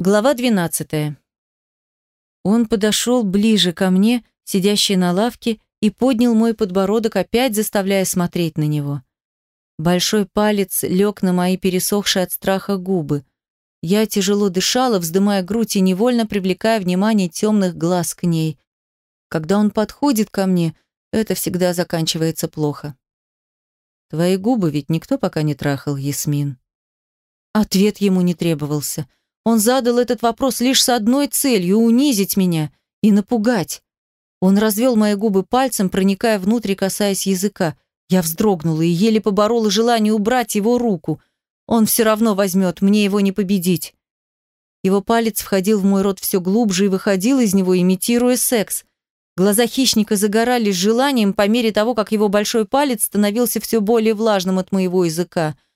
Глава 12. Он подошел ближе ко мне, сидящей на лавке, и поднял мой подбородок, опять заставляя смотреть на него. Большой палец лег на мои пересохшие от страха губы. Я тяжело дышала, вздымая грудь и невольно привлекая внимание темных глаз к ней. Когда он подходит ко мне, это всегда заканчивается плохо. Твои губы ведь никто пока не трахал, Ясмин. Ответ ему не требовался. Он задал этот вопрос лишь с одной целью – унизить меня и напугать. Он развел мои губы пальцем, проникая внутрь, касаясь языка. Я вздрогнула и еле поборола желание убрать его руку. Он все равно возьмет, мне его не победить. Его палец входил в мой рот все глубже и выходил из него, имитируя секс. Глаза хищника загорались желанием по мере того, как его большой палец становился все более влажным от моего языка –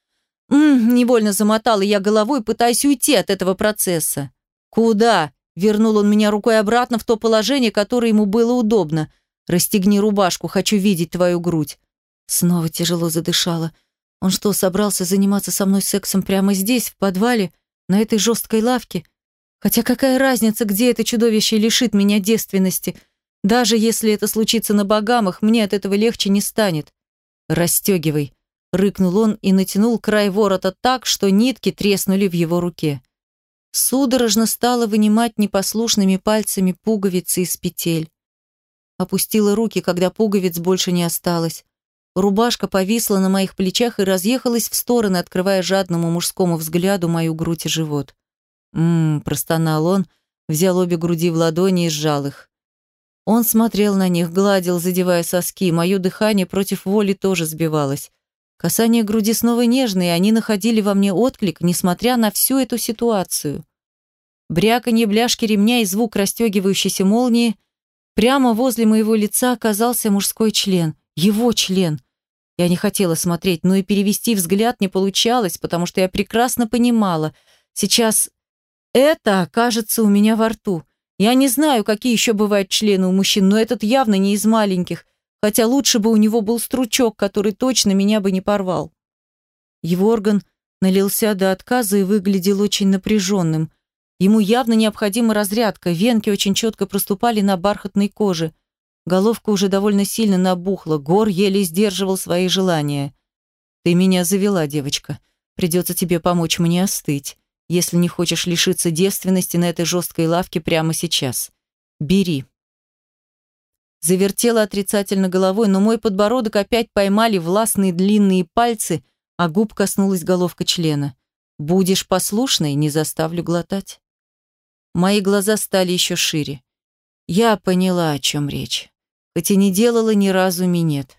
М невольно замотала я головой, пытаясь уйти от этого процесса. «Куда?» – вернул он меня рукой обратно в то положение, которое ему было удобно. «Расстегни рубашку, хочу видеть твою грудь». Снова тяжело задышала. Он что, собрался заниматься со мной сексом прямо здесь, в подвале, на этой жесткой лавке? Хотя какая разница, где это чудовище лишит меня девственности? Даже если это случится на богамах, мне от этого легче не станет. «Расстегивай», Рыкнул он и натянул край ворота так, что нитки треснули в его руке. Судорожно стала вынимать непослушными пальцами пуговицы из петель. Опустила руки, когда пуговиц больше не осталось. Рубашка повисла на моих плечах и разъехалась в стороны, открывая жадному мужскому взгляду мою грудь и живот. «Ммм», – простонал он, взял обе груди в ладони и сжал их. Он смотрел на них, гладил, задевая соски, мое дыхание против воли тоже сбивалось. Касание груди снова нежные, они находили во мне отклик, несмотря на всю эту ситуацию. Бряканье бляшки ремня и звук расстегивающейся молнии. Прямо возле моего лица оказался мужской член. Его член. Я не хотела смотреть, но и перевести взгляд не получалось, потому что я прекрасно понимала. Сейчас это окажется у меня во рту. Я не знаю, какие еще бывают члены у мужчин, но этот явно не из маленьких хотя лучше бы у него был стручок, который точно меня бы не порвал. Его орган налился до отказа и выглядел очень напряженным. Ему явно необходима разрядка, венки очень четко проступали на бархатной коже. Головка уже довольно сильно набухла, Гор еле сдерживал свои желания. «Ты меня завела, девочка. Придется тебе помочь мне остыть, если не хочешь лишиться девственности на этой жесткой лавке прямо сейчас. Бери». Завертела отрицательно головой, но мой подбородок опять поймали властные длинные пальцы, а губ коснулась головка члена. «Будешь послушной, не заставлю глотать». Мои глаза стали еще шире. Я поняла, о чем речь. Хоть не делала ни разу минет.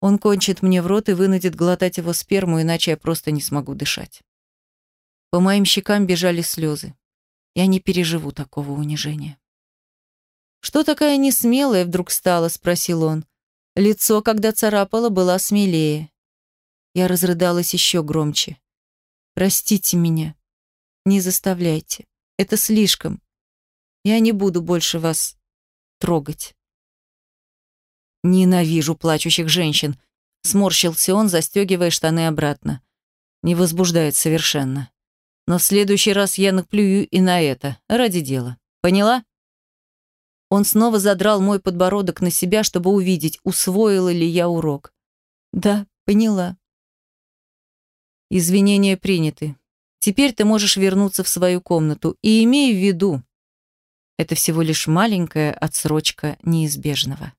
Он кончит мне в рот и вынудит глотать его сперму, иначе я просто не смогу дышать. По моим щекам бежали слезы. Я не переживу такого унижения. «Что такая несмелая вдруг стала?» – спросил он. Лицо, когда царапала, было смелее. Я разрыдалась еще громче. «Простите меня. Не заставляйте. Это слишком. Я не буду больше вас трогать». «Ненавижу плачущих женщин», – сморщился он, застегивая штаны обратно. Не возбуждает совершенно. Но в следующий раз я наплюю и на это, ради дела. Поняла? Он снова задрал мой подбородок на себя, чтобы увидеть, усвоила ли я урок. Да, поняла. Извинения приняты. Теперь ты можешь вернуться в свою комнату. И имей в виду, это всего лишь маленькая отсрочка неизбежного.